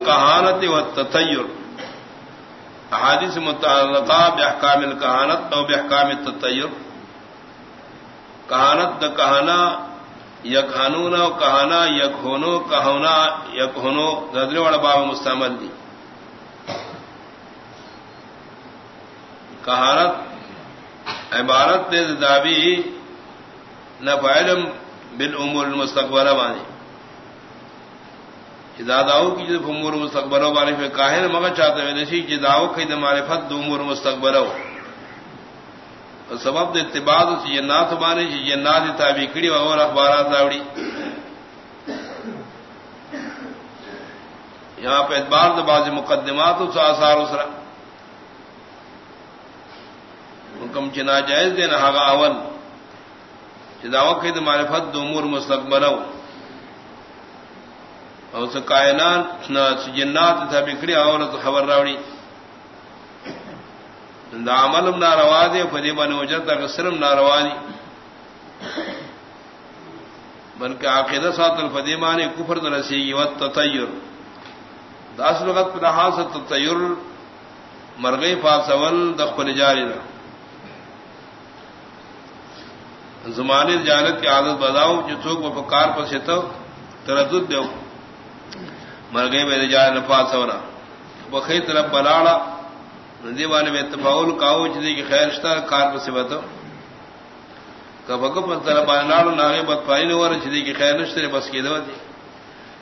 کہانت و تطیر احادیث متعلقہ بحکام الکہانت او بحکام تطیر کہانت دا کہانا یک ہنون کہانا یک ہونو کہونا یک ہونو ددر والا باب مستعمل دی کہانت عبارت دے دابی نہ فائلم بالامور المستقبلہ بانی داداؤ کی جب امور مستقبل والے پہ کاہن مگر چاہتے ہیں نشی کہ داؤ کی ہمارے فت امور مستقبل سبب اتباع سے یہ نات مانے یہ ناد تابی کڑی اور اخبارات راوڑی۔ یہاں پہ اعتبار تو بعض مقدمات اس آثار اسرا حکم چنا جائز دینا ہاگا اول۔ چداؤ کی تمہارے فت امور مستقبل اور اس کائنات جنات تھا بکھڑی اور خبر راوڑی دا عملم ناروا دے فدی بن وجد تک سرم ناروا دی. بلکہ عقیدہ سات الفدی مانی کفر درسی و تطیر داس لغت پر لحاظ تطیر مرغی فاسول دخل جاری دا زمانی جانت کی عادت بداؤ جو چوک و پکار پر تو تردد دیو. مر گئے میرے جائے نفاس ہونا بخی طرف بلاڑا. ندی والے میں تفاول کاؤ جدی کی خیر رشتہ کار پر سے بتو کبک طرف بلاڑو ناگے بد پائی نے اور جدی کی خیر نشتے بس کی دو دی.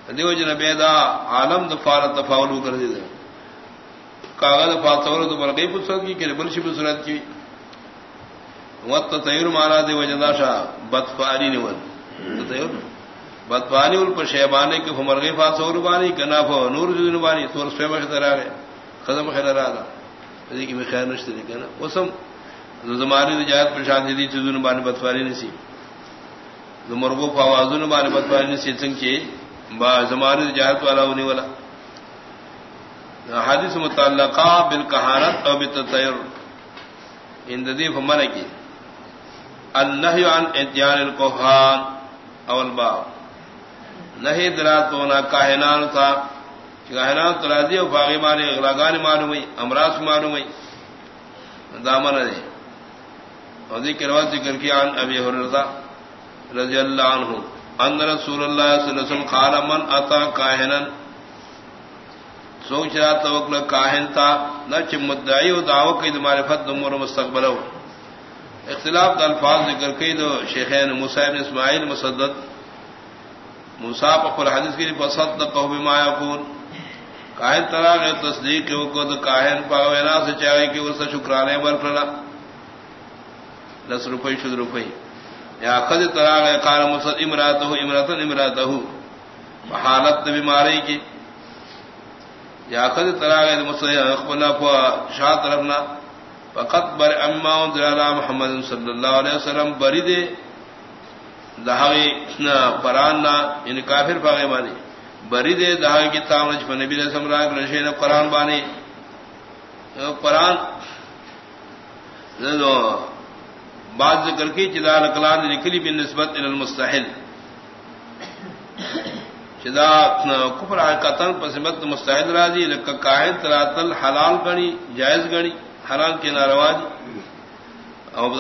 دیو جن بیدا عالم دفار تفاول کر دی دے کاغذ فاطور تو بر گئی پوچھ کی کہ بلشی بھی صورت کی. وقت تیر مارا دے وجدا شاہ بدفاری نے ون تیر بدبانی ال پر شیبانے کی فمر گئی فاس اور بانی کنا فو نور جو بانی تو اس پہ مخدر آ گئے خزم خیر را دا۔ یعنی ادی کی خیر نشتے دی کنا وسم زمانی رجایت پر شان دی، چیزوں بانی بدفاری نسی۔ مرغو فوازوں بانی بدفاری نسی سنگ کی با زمانی رجایت والا ہونے والا۔ حادث متعلقہ بالکہانت او بالتطیر۔ انددی فمن کی۔ النهي عن اتيان الكهان او الباب نہیں درات ہونا کاہنان تھا کاہنان تو اور باغی مانے اغلاگان معلوم ہوئی امراض معلوم ہوئی دامن دے۔ اور ذکر وقت ذکر کیا عن ابی حررتا رضی اللہ عنہ، ان رسول اللہ صلی اللہ علیہ وسلم قال، من اتا کاہنن سوچ رہا توکل کاہن تھا نہ چ مدعی و دعو کی معرفت امور مستقبل ہو۔ اختلاف الفاظ ذکر کی دو شیخین مصعب اسماعیل مسدد موسا پخر حدیث کی پسند نہ کہو بما یقول کاہن طرح نے تصدیق کے کو تو کاہن پاوینا سے چاہے کہ اس شکرانے بر پڑا دس روپئے شد روپئے یا خد طرح ہے کار مسد امرات ہو امرات امرات ہو حالت بیماری کی یا خد طرح ہے مسد اخبلا شاہ طرفنا فقط بر اما محمد صلی اللہ علیہ وسلم، بری دے دہاوی قرآن نہ ان یعنی کافر پاگے بانی بری دے دہاوی کی تامج پر نبی رسم راگ رشین قرآن بانی قرآن بات ذکر کی چدا نقلان نکلی بن نسبت المستحل. چدا کفر قتل پسمت مستحل راضی کاہن تراتل، حلال گنی جائز گنی حلال کے نارواجی اور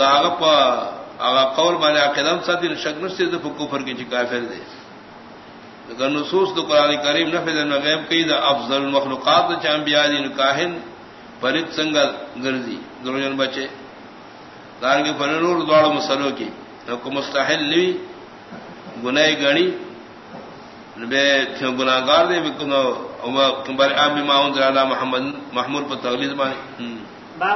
آغا قول بانے عقیدم ساتھی شک نشتے دے کفر کی چکا پھر دے۔ اگر نصوص دو قرآن کریم نفذ غیب کئی دا افضل المخلوقات دا چاہم بیادی نکاہن پرد سنگل گرزی درجن بچے۔ دار کے فرنور دوڑ مسلو کی۔ کو مستحل لوی گناہ گنی۔ بے گناہ گار دے، بے کنو عام بھی معاون محمد، محمود پر تغلیظ بانے۔